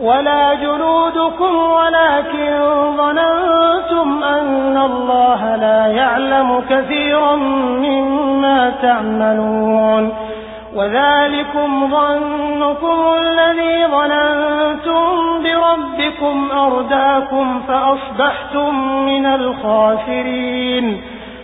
ولا جلودكم ولكن ظننتم أن الله لا يعلم كثيرا مما تعملون. وذلكم ظنكم الذي ظننتم بربكم أرداكم فأصبحتم من الخاسرين.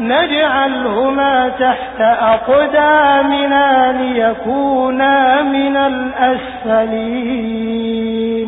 نجعلهما تحت أقدامنا ليكونا من الأسفلين.